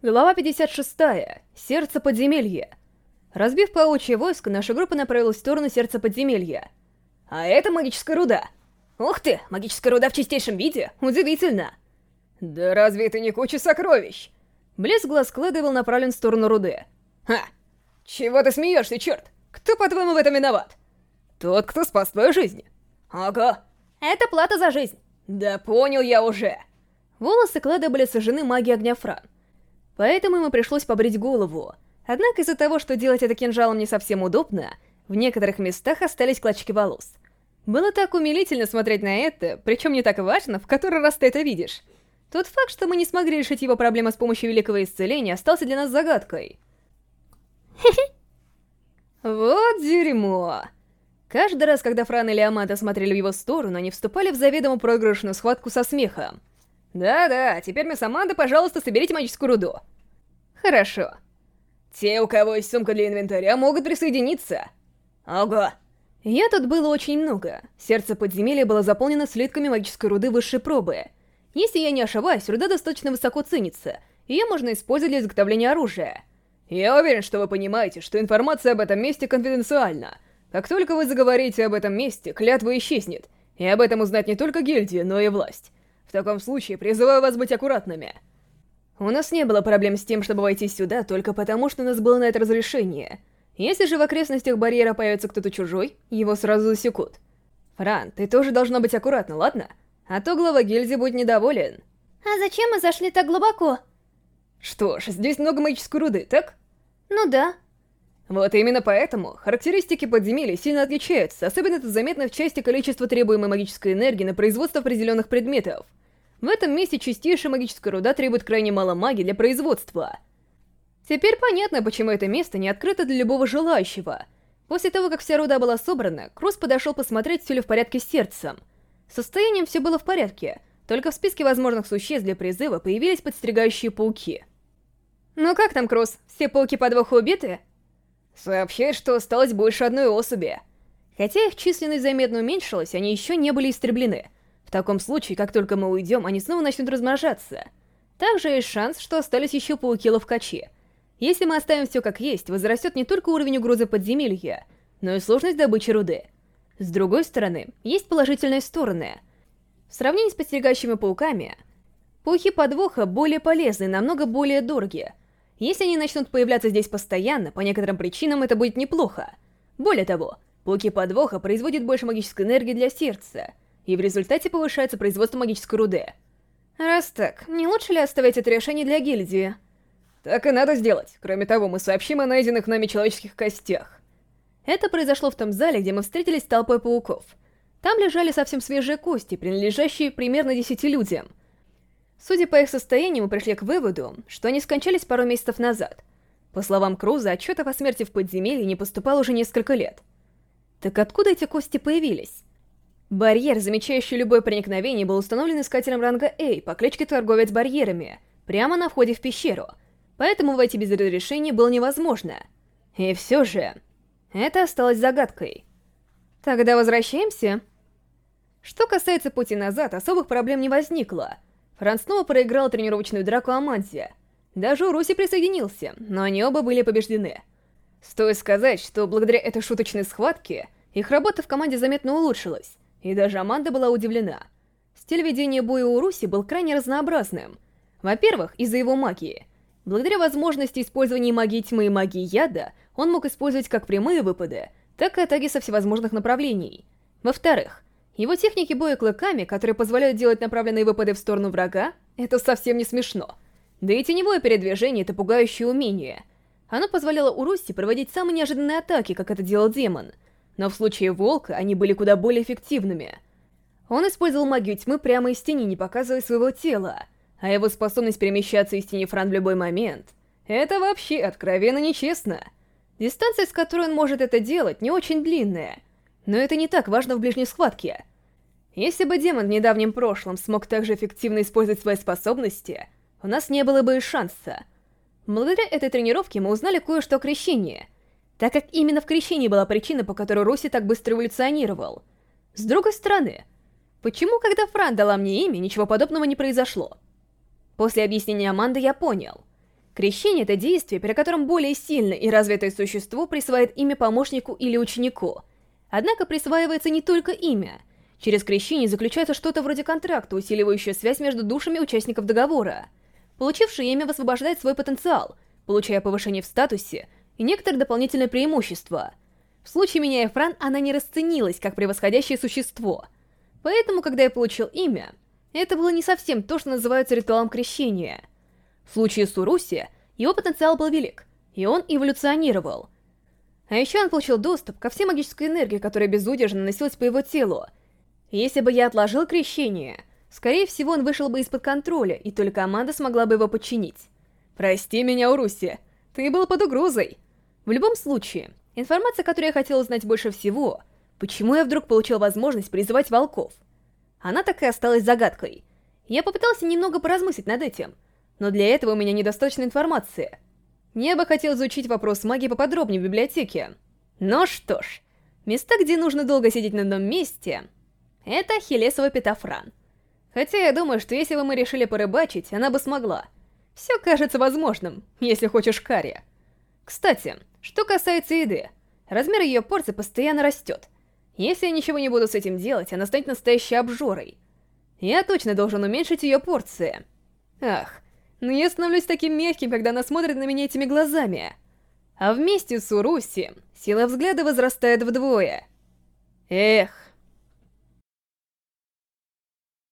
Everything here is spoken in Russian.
Глава 56. Сердце подземелья. Разбив паучье войско, наша группа направилась в сторону сердца подземелья. А это магическая руда. Ух ты, магическая руда в чистейшем виде? Удивительно. Да разве это не куча сокровищ? Блеск глаз Клэда был направлен в сторону руды. Ха! Чего ты смеешься, черт? Кто, по-твоему, в этом виноват? Тот, кто спас твою жизнь. Ага. Это плата за жизнь. Да понял я уже. Волосы Клэда были сожжены магией огня Фран. Поэтому ему пришлось побрить голову. Однако из-за того, что делать это кинжалом не совсем удобно, в некоторых местах остались клочки волос. Было так умилительно смотреть на это, причем не так важно, в который раз ты это видишь. Тот факт, что мы не смогли решить его проблемы с помощью великого исцеления, остался для нас загадкой. Вот дерьмо. Каждый раз, когда Фран или Амада смотрели в его сторону, они вступали в заведомо проигрышную схватку со смехом. Да-да, теперь мы с Амандой, пожалуйста, соберите магическую руду. Хорошо. Те, у кого есть сумка для инвентаря, могут присоединиться. Ого. Я тут было очень много. Сердце подземелья было заполнено слитками магической руды высшей пробы. Если я не ошибаюсь, руда достаточно высоко ценится, и ее можно использовать для изготовления оружия. Я уверен, что вы понимаете, что информация об этом месте конфиденциальна. Как только вы заговорите об этом месте, клятва исчезнет, и об этом узнать не только гильдия, но и власть. В таком случае призываю вас быть аккуратными. У нас не было проблем с тем, чтобы войти сюда, только потому, что у нас было на это разрешение. Если же в окрестностях барьера появится кто-то чужой, его сразу засекут. Фран, ты тоже должна быть аккуратна, ладно? А то глава гильдии будет недоволен. А зачем мы зашли так глубоко? Что ж, здесь много магической руды, так? Ну да. Вот именно поэтому характеристики подземелья сильно отличаются, особенно это заметно в части количества требуемой магической энергии на производство определенных предметов. В этом месте чистейшая магическая руда требует крайне мало магии для производства. Теперь понятно, почему это место не открыто для любого желающего. После того, как вся руда была собрана, Крус подошел посмотреть, все ли в порядке с сердцем. С состоянием все было в порядке, только в списке возможных существ для призыва появились подстерегающие пауки. «Ну как там, Крус? Все пауки подвоха убиты?» Сообщает, что осталось больше одной особи. Хотя их численность заметно уменьшилась, они еще не были истреблены — в таком случае, как только мы уйдем, они снова начнут размножаться. Также есть шанс, что остались еще пауки-ловкачи. Если мы оставим все как есть, возрастет не только уровень угрозы подземелья, но и сложность добычи руды. С другой стороны, есть положительные стороны. В сравнении с подстерегающими пауками, пауки подвоха более полезны и намного более дороги. Если они начнут появляться здесь постоянно, по некоторым причинам это будет неплохо. Более того, пауки подвоха производят больше магической энергии для сердца — и в результате повышается производство магической руды. Раз так, не лучше ли оставить это решение для гильдии? Так и надо сделать. Кроме того, мы сообщим о найденных нами человеческих костях. Это произошло в том зале, где мы встретились с толпой пауков. Там лежали совсем свежие кости, принадлежащие примерно десяти людям. Судя по их состоянию, мы пришли к выводу, что они скончались пару месяцев назад. По словам Круза, отчетов о смерти в подземелье не поступало уже несколько лет. Так откуда эти кости появились? Барьер, замечающий любое проникновение, был установлен искателем ранга A по кличке Торговец Барьерами, прямо на входе в пещеру, поэтому войти без разрешения было невозможно. И все же, это осталось загадкой. Тогда возвращаемся. Что касается пути назад, особых проблем не возникло. Франц снова проиграл тренировочную драку Аманзе. Даже Уруси присоединился, но они оба были побеждены. Стоит сказать, что благодаря этой шуточной схватке их работа в команде заметно улучшилась. И даже Аманда была удивлена. Стиль ведения боя у Руси был крайне разнообразным. Во-первых, из-за его магии. Благодаря возможности использования магии тьмы и магии яда, он мог использовать как прямые выпады, так и атаки со всевозможных направлений. Во-вторых, его техники боя клыками, которые позволяют делать направленные выпады в сторону врага, это совсем не смешно. Да и теневое передвижение — это пугающее умение. Оно позволяло Уруси проводить самые неожиданные атаки, как это делал демон — но в случае Волка они были куда более эффективными. Он использовал магию тьмы прямо из тени, не показывая своего тела, а его способность перемещаться из тени Фран в любой момент — это вообще откровенно нечестно. Дистанция, с которой он может это делать, не очень длинная, но это не так важно в ближней схватке. Если бы демон в недавнем прошлом смог также эффективно использовать свои способности, у нас не было бы и шанса. Благодаря этой тренировке мы узнали кое-что о крещении — так как именно в крещении была причина, по которой Руси так быстро эволюционировал. С другой стороны, почему, когда Фран дала мне имя, ничего подобного не произошло? После объяснения Аманды я понял. Крещение — это действие, при котором более сильное и развитое существо присваивает имя помощнику или ученику. Однако присваивается не только имя. Через крещение заключается что-то вроде контракта, усиливающее связь между душами участников договора. Получивший имя высвобождает свой потенциал, получая повышение в статусе и некоторые дополнительные преимущества. В случае меня и Фран она не расценилась как превосходящее существо. Поэтому, когда я получил имя, это было не совсем то, что называется ритуалом крещения. В случае с Уруси, его потенциал был велик, и он эволюционировал. А еще он получил доступ ко всей магической энергии, которая безудержно наносилась по его телу. Если бы я отложил крещение, скорее всего он вышел бы из-под контроля, и только команда смогла бы его подчинить. Прости меня, Уруси, ты был под угрозой. В любом случае, информация, которую я хотел узнать больше всего, почему я вдруг получил возможность призывать волков — она так и осталась загадкой. Я попытался немного поразмыслить над этим, но для этого у меня недостаточно информации. Я бы хотел изучить вопрос магии поподробнее в библиотеке. Но что ж, места, где нужно долго сидеть на одном месте, это Ахиллесова Петафран. Хотя я думаю, что если бы мы решили порыбачить, она бы смогла. Все кажется возможным, если хочешь карри. Кстати, что касается еды, размер ее порции постоянно растет — если я ничего не буду с этим делать, она станет настоящей обжорой. Я точно должен уменьшить ее порции. Ах, но я становлюсь таким мягким, когда она смотрит на меня этими глазами. А вместе с Уруси сила взгляда возрастает вдвое. Эх,